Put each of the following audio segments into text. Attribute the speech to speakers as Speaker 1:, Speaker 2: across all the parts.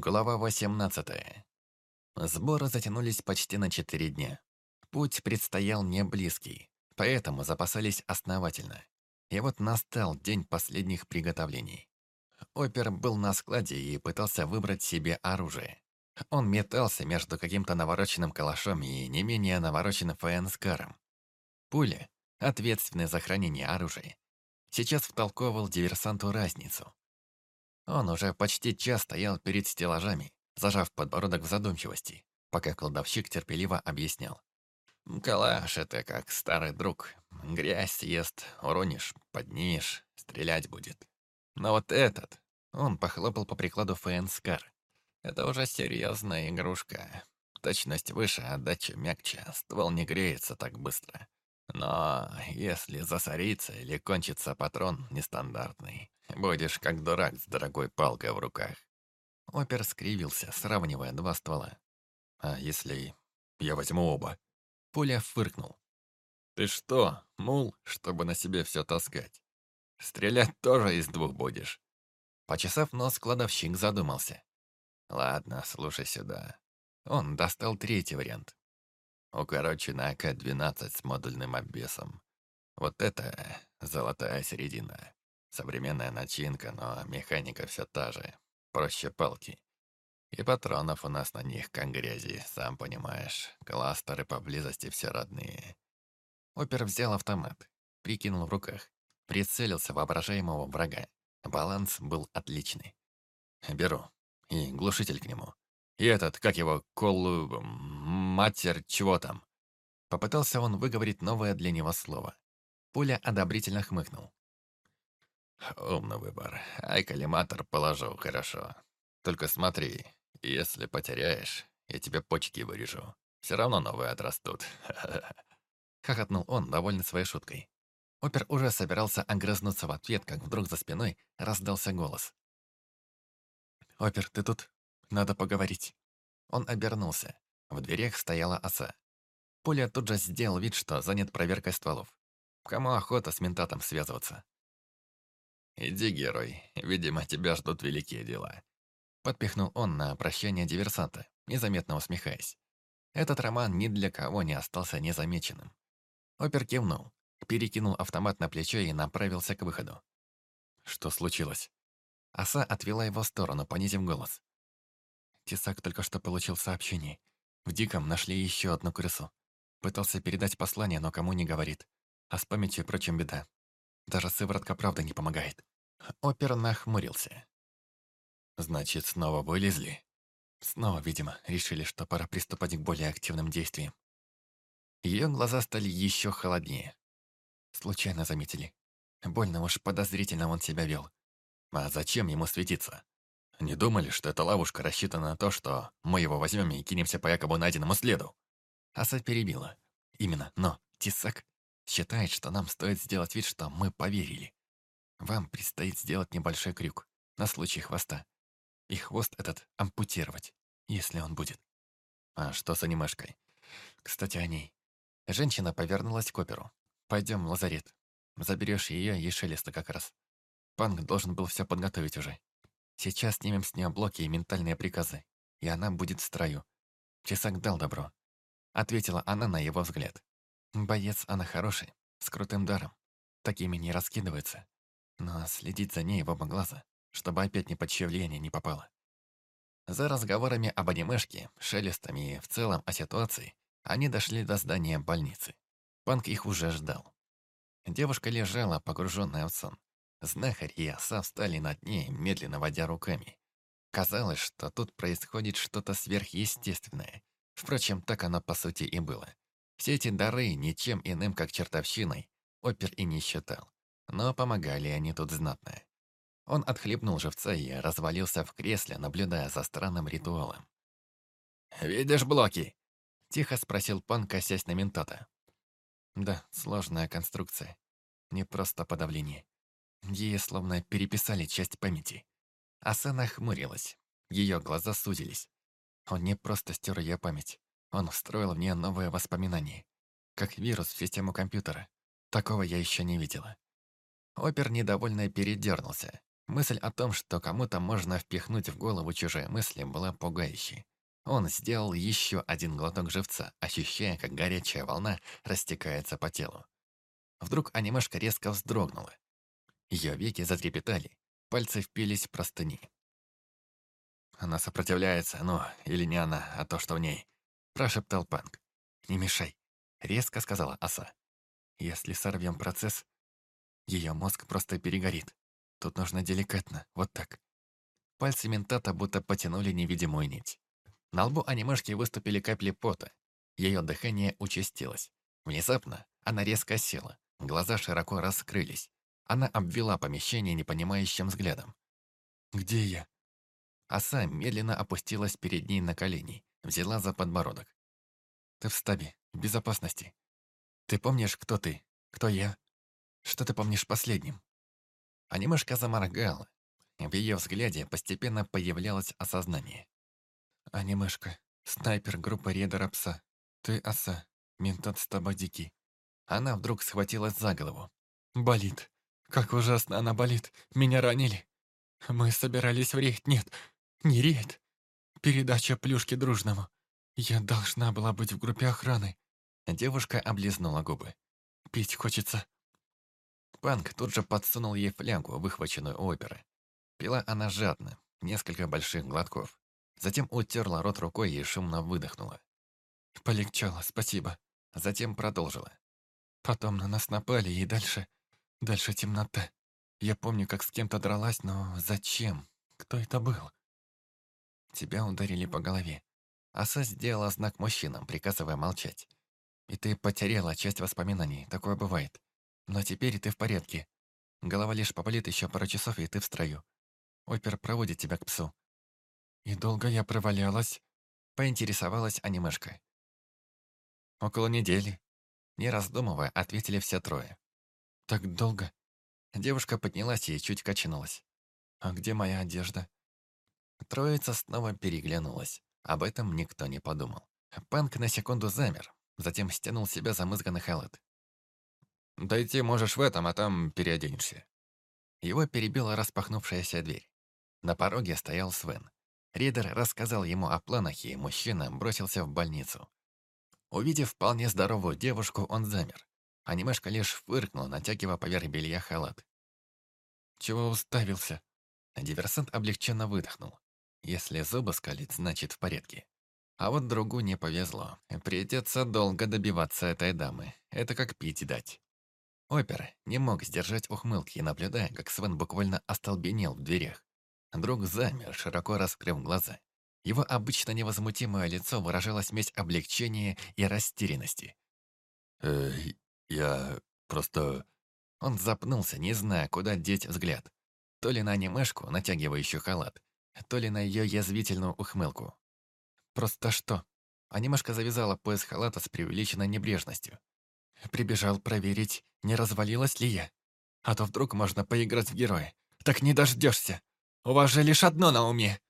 Speaker 1: Глава 18. Сборы затянулись почти на четыре дня. Путь предстоял не близкий, поэтому запасались основательно. И вот настал день последних приготовлений. Опер был на складе и пытался выбрать себе оружие. Он метался между каким-то навороченным калашом и не менее навороченным ФНСКаром. Пуля, ответственная за хранение оружия, сейчас втолковывал диверсанту разницу. Он уже почти час стоял перед стеллажами, зажав подбородок в задумчивости, пока кладовщик терпеливо объяснял. «Калаш — это как старый друг. Грязь съест, уронишь, поднимешь, стрелять будет. Но вот этот...» Он похлопал по прикладу ФНСКар. «Это уже серьезная игрушка. Точность выше, отдача мягче, ствол не греется так быстро. Но если засорится или кончится патрон нестандартный, будешь как дурак с дорогой палкой в руках. Опер скривился, сравнивая два ствола. А если я возьму оба? Пуля фыркнул. Ты что, мул, чтобы на себе все таскать? Стрелять тоже из двух будешь. Почесав нос, кладовщик задумался. Ладно, слушай сюда. Он достал третий вариант. Укороченная АК-12 с модульным обвесом. Вот это золотая середина. Современная начинка, но механика все та же. Проще палки. И патронов у нас на них как грязи, сам понимаешь. Кластеры поблизости все родные. Опер взял автомат, прикинул в руках, прицелился воображаемого врага. Баланс был отличный. Беру. И глушитель к нему. И этот, как его, колу... Матер, чего там?» Попытался он выговорить новое для него слово. Пуля одобрительно хмыкнул. «Умный выбор. Ай, коллиматор положу, хорошо. Только смотри, если потеряешь, я тебе почки вырежу. Все равно новые отрастут». Хохотнул он, довольный своей шуткой. Опер уже собирался огрызнуться в ответ, как вдруг за спиной раздался голос. «Опер, ты тут? Надо поговорить». Он обернулся. В дверях стояла оса. Пуля тут же сделал вид, что занят проверкой стволов. Кому охота с ментатом связываться? «Иди, герой, видимо, тебя ждут великие дела». Подпихнул он на прощание диверсанта, незаметно усмехаясь. Этот роман ни для кого не остался незамеченным. Опер кивнул, перекинул автомат на плечо и направился к выходу. Что случилось? Оса отвела его в сторону, понизив голос. Тесак только что получил сообщение. В Диком нашли еще одну крысу. Пытался передать послание, но кому не говорит. А с памятью прочим беда. Даже сыворотка правды не помогает. Опер нахмурился. Значит, снова вылезли? Снова, видимо, решили, что пора приступать к более активным действиям. Ее глаза стали еще холоднее. Случайно заметили. Больно уж подозрительно он себя вел. А зачем ему светиться? Не думали, что эта ловушка рассчитана на то, что мы его возьмем и кинемся по якобы найденному следу?» Аса перебила. «Именно, но Тисак считает, что нам стоит сделать вид, что мы поверили. Вам предстоит сделать небольшой крюк на случай хвоста. И хвост этот ампутировать, если он будет. А что с анимешкой? Кстати, о ней. Женщина повернулась к оперу. «Пойдем в лазарет. Заберешь ее и Шелеста как раз. Панк должен был все подготовить уже. Сейчас снимем с нее блоки и ментальные приказы, и она будет в строю. Чесак дал добро. Ответила она на его взгляд. Боец она хороший, с крутым даром. Такими не раскидывается. Но следить за ней в оба глаза, чтобы опять ни под чье влияние не попало. За разговорами об анимешке, шелестами и в целом о ситуации, они дошли до здания больницы. Панк их уже ждал. Девушка лежала, погруженная в сон. Знахарь и оса встали над ней, медленно водя руками. Казалось, что тут происходит что-то сверхъестественное. Впрочем, так оно по сути и было. Все эти дары ничем иным, как чертовщиной, опер и не считал. Но помогали они тут знатно. Он отхлебнул живца и развалился в кресле, наблюдая за странным ритуалом. «Видишь блоки?» — тихо спросил пан, косясь на ментата. «Да, сложная конструкция. Не просто подавление. Ей словно переписали часть памяти. Асана хмурилась. Ее глаза сузились. Он не просто стер ее память. Он встроил в нее новые воспоминания. Как вирус в систему компьютера. Такого я еще не видела. Опер недовольно передернулся. Мысль о том, что кому-то можно впихнуть в голову чужие мысли, была пугающей. Он сделал еще один глоток живца, ощущая, как горячая волна растекается по телу. Вдруг анимешка резко вздрогнула. Ее веки затрепетали, пальцы впились в простыни. «Она сопротивляется, ну, или не она, а то, что в ней», – прошептал Панк. «Не мешай», – резко сказала Оса. «Если сорвем процесс, ее мозг просто перегорит. Тут нужно деликатно, вот так». Пальцы ментата будто потянули невидимую нить. На лбу анимешки выступили капли пота. Ее дыхание участилось. Внезапно она резко села, глаза широко раскрылись. Она обвела помещение непонимающим взглядом. «Где я?» Оса медленно опустилась перед ней на колени, взяла за подбородок. «Ты в стабе, в безопасности. Ты помнишь, кто ты, кто я? Что ты помнишь последним?» Анимешка заморгала. В ее взгляде постепенно появлялось осознание. «Анимешка, снайпер группы Редера Пса. Ты оса, ментат стаба дикий». Она вдруг схватилась за голову. «Болит. Как ужасно она болит. Меня ранили. Мы собирались в рейд. Нет, не рейд. Передача плюшки дружному. Я должна была быть в группе охраны. Девушка облизнула губы. Пить хочется. Панк тут же подсунул ей флягу, выхваченную у оперы. Пила она жадно, несколько больших глотков. Затем утерла рот рукой и шумно выдохнула. Полегчало, спасибо. Затем продолжила. Потом на нас напали, и дальше... Дальше темнота. Я помню, как с кем-то дралась, но зачем? Кто это был? Тебя ударили по голове. Аса сделала знак мужчинам, приказывая молчать. И ты потеряла часть воспоминаний, такое бывает. Но теперь ты в порядке. Голова лишь поболит еще пару часов, и ты в строю. Опер проводит тебя к псу. И долго я провалялась? Поинтересовалась анимешка. Около недели. Не раздумывая, ответили все трое. Так долго? Девушка поднялась и чуть качнулась. А где моя одежда? Троица снова переглянулась. Об этом никто не подумал. Панк на секунду замер, затем стянул себя замызганный халат. «Дойти можешь в этом, а там переоденешься». Его перебила распахнувшаяся дверь. На пороге стоял Свен. Ридер рассказал ему о планах, и мужчина бросился в больницу. Увидев вполне здоровую девушку, он замер. Анимешка лишь фыркнул, натягивая поверх белья халат. «Чего уставился?» Диверсант облегченно выдохнул. Если зубы скалит, значит в порядке. А вот другу не повезло. Придется долго добиваться этой дамы. Это как пить дать. Опер не мог сдержать ухмылки, наблюдая, как Свен буквально остолбенел в дверях. Друг замер, широко раскрыв глаза. Его обычно невозмутимое лицо выражало смесь облегчения и растерянности.
Speaker 2: «Э, я просто...»
Speaker 1: Он запнулся, не зная, куда деть взгляд. То ли на анимешку, натягивающую халат, то ли на ее язвительную ухмылку. Просто что? Анимашка завязала пояс халата с преувеличенной небрежностью. Прибежал проверить, не развалилась ли я. А то вдруг можно поиграть в героя. Так не дождешься. У вас же лишь одно на уме.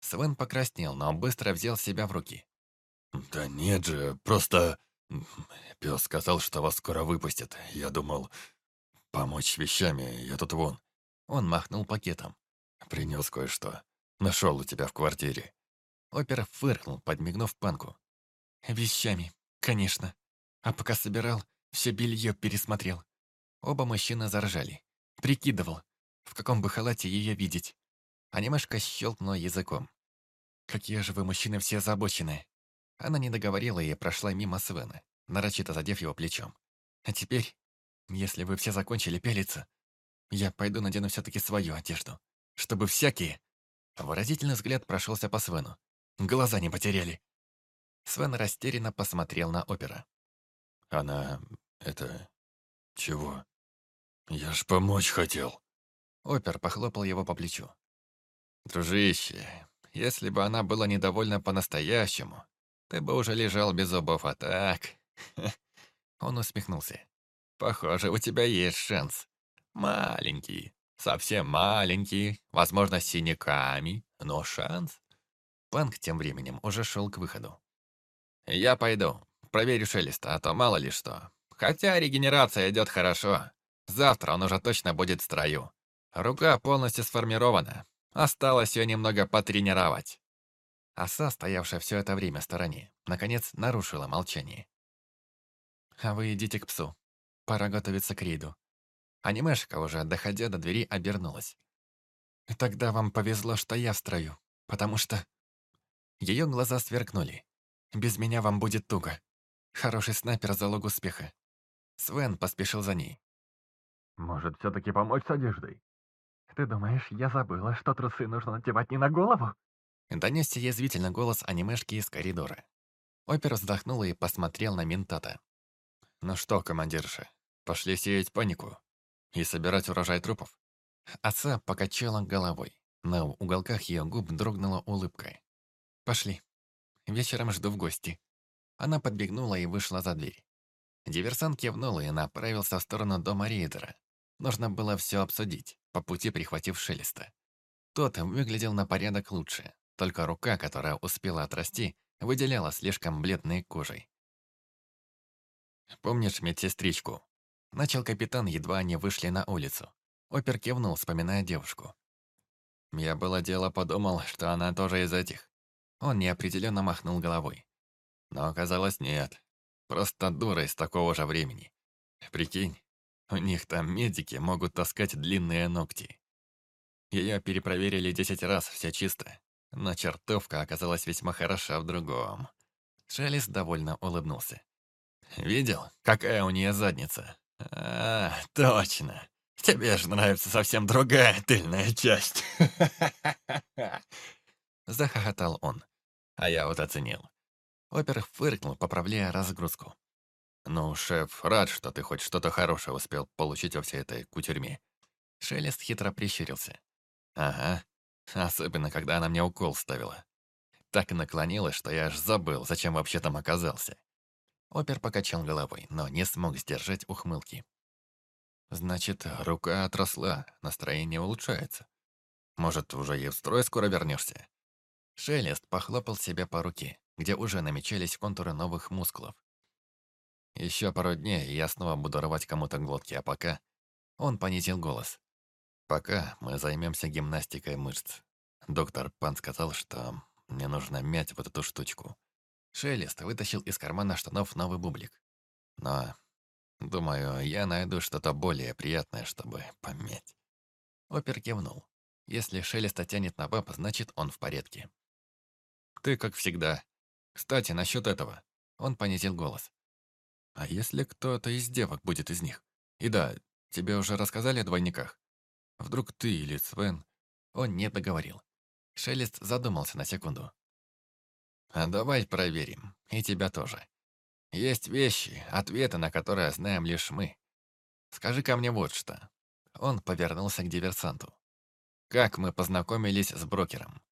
Speaker 1: Свен покраснел, но быстро взял себя в руки.
Speaker 2: «Да нет же, просто... Пес сказал, что вас скоро выпустят. Я думал, помочь вещами, я тут вон».
Speaker 1: Он махнул пакетом.
Speaker 2: «Принес кое-что. Нашел у тебя в квартире».
Speaker 1: Опер фыркнул, подмигнув панку. «Вещами, конечно. А пока собирал, все белье пересмотрел». Оба мужчины заржали. Прикидывал, в каком бы халате ее видеть. Анимешка щелкнула языком. «Какие же вы, мужчины, все озабоченные!» Она не договорила и прошла мимо Свена, нарочито задев его плечом. «А теперь, если вы все закончили пелиться, я пойду надену все-таки свою одежду, чтобы всякие Выразительный взгляд прошелся по Свену. Глаза не потеряли. Свен растерянно посмотрел на опера.
Speaker 2: «Она... это... чего? Я ж помочь хотел».
Speaker 1: Опер похлопал его по плечу. «Дружище, если бы она была недовольна по-настоящему, ты бы уже лежал без зубов, а так...» Он усмехнулся. «Похоже, у тебя есть шанс. Маленький, Совсем маленький, возможно, с синяками, но шанс. Панк тем временем уже шел к выходу. «Я пойду. Проверю Шелеста, а то мало ли что. Хотя регенерация идет хорошо. Завтра он уже точно будет в строю. Рука полностью сформирована. Осталось ее немного потренировать. Оса, стоявшая все это время в стороне, наконец нарушила молчание. «А вы идите к псу. Пора готовиться к рейду». Анимешка, уже доходя до двери, обернулась. «Тогда вам повезло, что я в строю, потому что...» Ее глаза сверкнули. «Без меня вам будет туго. Хороший снайпер – залог успеха». Свен поспешил за ней.
Speaker 2: «Может, все-таки помочь с одеждой?»
Speaker 3: «Ты думаешь, я забыла, что трусы нужно надевать не на голову?»
Speaker 1: Донесся язвительно голос анимешки из коридора. Опер вздохнул и посмотрел на ментата.
Speaker 2: «Ну что, командирша, пошли сеять панику и собирать урожай трупов?»
Speaker 1: Отца покачала головой. На уголках ее губ дрогнула улыбка. «Пошли. Вечером жду в гости». Она подбегнула и вышла за дверь. Диверсант кивнул и направился в сторону дома рейдера. Нужно было все обсудить, по пути прихватив Шелеста. Тот выглядел на порядок лучше, только рука, которая успела отрасти, выделяла слишком бледной кожей. «Помнишь медсестричку?» Начал капитан, едва они вышли на улицу. Опер кивнул, вспоминая девушку. «Я было дело подумал, что она тоже из этих». Он неопределенно махнул головой. Но оказалось нет. Просто дура из такого же времени. Прикинь, у них там медики могут таскать длинные ногти. Ее перепроверили десять раз, все чисто но чертовка оказалась весьма хороша в другом. Шелест довольно улыбнулся. «Видел, какая у нее задница?» «А, точно. Тебе же нравится совсем другая тыльная часть». Захохотал он, а я вот оценил. Опер фыркнул, поправляя разгрузку. «Ну, шеф, рад, что ты хоть что-то хорошее успел получить во всей этой кутерьме». Шелест хитро прищурился. «Ага, Особенно, когда она мне укол ставила. Так наклонилась, что я аж забыл, зачем вообще там оказался. Опер покачал головой, но не смог сдержать ухмылки. Значит, рука отросла, настроение улучшается. Может, уже и в строй скоро вернешься? Шелест похлопал себя по руке, где уже намечались контуры новых мускулов. Еще пару дней, и я снова буду рвать кому-то глотки, а пока... Он понизил голос. Пока мы займемся гимнастикой мышц. Доктор Пан сказал, что мне нужно мять вот эту штучку. Шелест вытащил из кармана штанов новый бублик. Но, думаю, я найду что-то более приятное, чтобы помять. Опер кивнул. Если Шелеста тянет на баб, значит, он в порядке. Ты как всегда. Кстати, насчет этого. Он понизил голос. А если кто-то из девок будет из них? И да, тебе уже рассказали о двойниках? Вдруг ты или Свен?» Он не договорил. Шелест задумался на секунду. «А давай проверим. И тебя тоже. Есть вещи, ответы на которые знаем лишь мы. скажи ко мне вот что». Он повернулся к диверсанту. «Как мы познакомились с брокером?»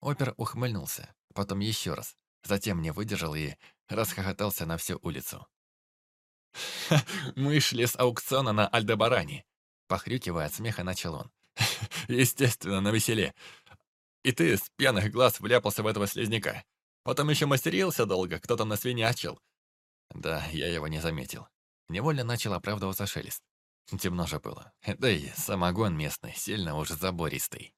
Speaker 1: Опер ухмыльнулся, потом еще раз, затем не выдержал и расхохотался на всю улицу. «Мы шли с аукциона на Альдебаране. Похрюкивая от смеха, начал он. «Естественно, на веселе. И ты с пьяных глаз вляпался в этого слизняка. Потом еще мастерился долго, кто там насвинячил». Да, я его не заметил. Невольно начал оправдываться шелест. Темно же было. Да и самогон местный, сильно уж забористый.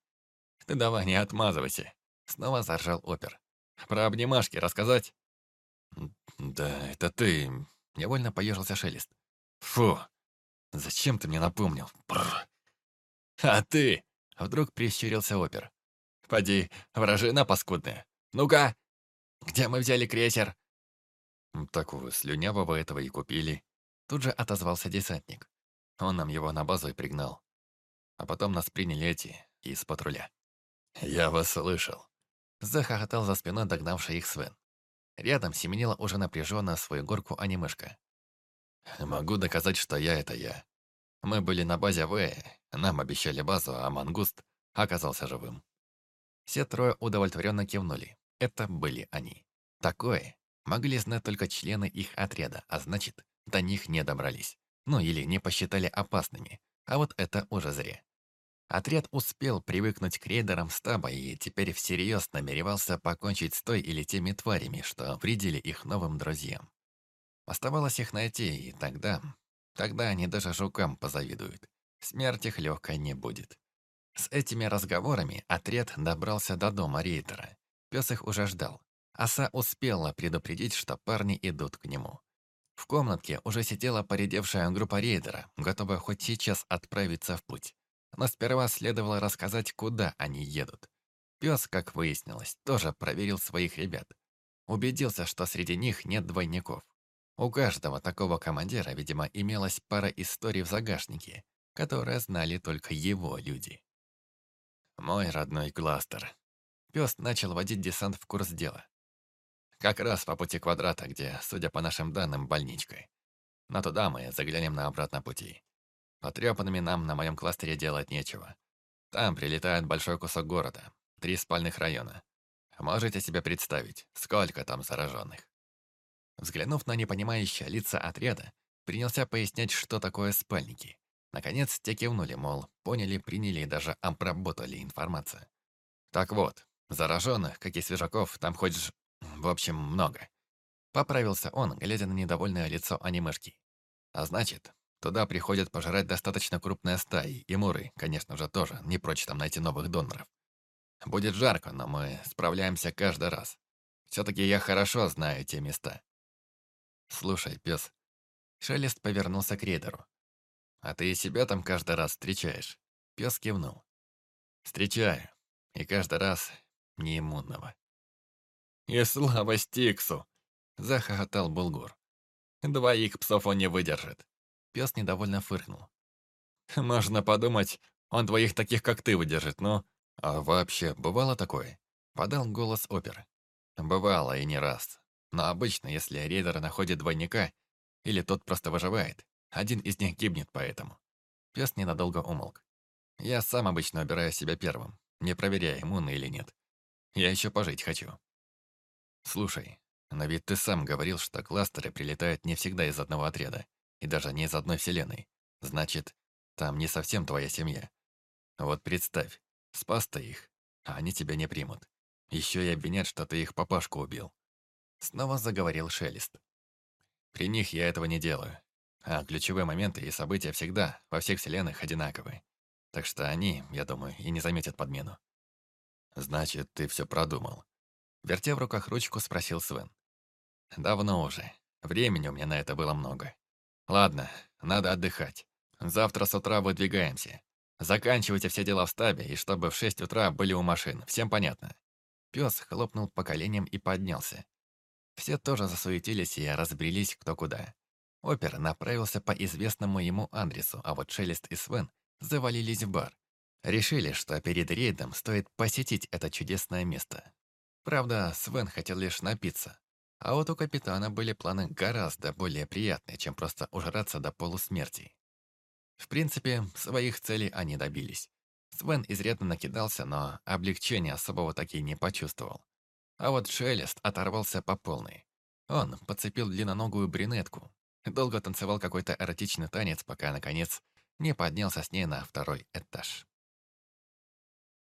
Speaker 1: «Ты давай не отмазывайся», — снова заржал опер. «Про обнимашки рассказать?» «Да, это ты...» — невольно поежился шелест. «Фу, Зачем ты мне напомнил? Бррр. А ты? Вдруг прищурился опер. Поди, вражина паскудная. Ну-ка, где мы взяли крейсер? Так вы слюнявого этого и купили. Тут же отозвался десантник. Он нам его на базу и пригнал. А потом нас приняли эти из патруля. «Я вас слышал», — захохотал за спиной догнавший их Свен. Рядом семенила уже напряженно свою горку анимешка. Могу доказать, что я — это я. Мы были на базе В, нам обещали базу, а Мангуст оказался живым. Все трое удовлетворенно кивнули. Это были они. Такое могли знать только члены их отряда, а значит, до них не добрались. Ну или не посчитали опасными. А вот это уже зря. Отряд успел привыкнуть к рейдерам стаба и теперь всерьез намеревался покончить с той или теми тварями, что вредили их новым друзьям. Оставалось их найти, и тогда... Тогда они даже жукам позавидуют. Смерть их легкой не будет. С этими разговорами отряд добрался до дома рейтера. Пес их уже ждал. Оса успела предупредить, что парни идут к нему. В комнатке уже сидела поредевшая группа рейдера, готовая хоть сейчас отправиться в путь. Но сперва следовало рассказать, куда они едут. Пес, как выяснилось, тоже проверил своих ребят. Убедился, что среди них нет двойников. У каждого такого командира, видимо, имелась пара историй в загашнике, которые знали только его люди. Мой родной кластер. Пес начал водить десант в курс дела. Как раз по пути квадрата, где, судя по нашим данным, больничка. Но туда мы заглянем на обратном пути. Потрепанными нам на моем кластере делать нечего. Там прилетает большой кусок города, три спальных района. Можете себе представить, сколько там зараженных. Взглянув на непонимающие лица отряда, принялся пояснять, что такое спальники. Наконец, те кивнули, мол, поняли, приняли и даже обработали информацию. Так вот, зараженных, как и свежаков, там хоть в общем, много. Поправился он, глядя на недовольное лицо анимешки. А значит, туда приходят пожрать достаточно крупные стаи, и муры, конечно же, тоже не прочь там найти новых доноров. Будет жарко, но мы справляемся каждый раз. Все-таки я хорошо знаю те места. Слушай, пес. Шелест повернулся к рейдеру. А ты себя там каждый раз встречаешь? Пес кивнул. Встречаю. И каждый раз неиммунного. «И слава Стиксу!» — захохотал Булгур. «Двоих псов он не выдержит». Пес недовольно фыркнул. «Можно подумать, он двоих таких, как ты, выдержит, но...» «А вообще, бывало такое?» — подал голос опер. «Бывало и не раз. Но обычно, если рейдер находит двойника, или тот просто выживает, один из них гибнет поэтому». Пес ненадолго умолк. «Я сам обычно убираю себя первым, не проверяя, иммунный или нет. Я еще пожить хочу». «Слушай, но ведь ты сам говорил, что кластеры прилетают не всегда из одного отряда, и даже не из одной вселенной. Значит, там не совсем твоя семья. Вот представь, спас ты их, а они тебя не примут. Еще и обвинят, что ты их папашку убил». Снова заговорил Шелест. «При них я этого не делаю. А ключевые моменты и события всегда, во всех вселенных, одинаковые. Так что они, я думаю, и не заметят подмену». «Значит, ты все продумал», Вертя в руках ручку, спросил Свен. «Давно уже. Времени у меня на это было много. Ладно, надо отдыхать. Завтра с утра выдвигаемся. Заканчивайте все дела в стабе, и чтобы в шесть утра были у машин. Всем понятно?» Пес хлопнул по коленям и поднялся. Все тоже засуетились и разбрелись кто куда. Опер направился по известному ему адресу, а вот Шелест и Свен завалились в бар. Решили, что перед рейдом стоит посетить это чудесное место. Правда, Свен хотел лишь напиться. А вот у капитана были планы гораздо более приятные, чем просто ужраться до полусмерти. В принципе, своих целей они добились. Свен изрядно накидался, но облегчения особого таки не почувствовал. А вот Шелест оторвался по полной. Он подцепил длинноногую брюнетку, долго танцевал какой-то эротичный танец, пока, наконец, не поднялся с ней на второй этаж.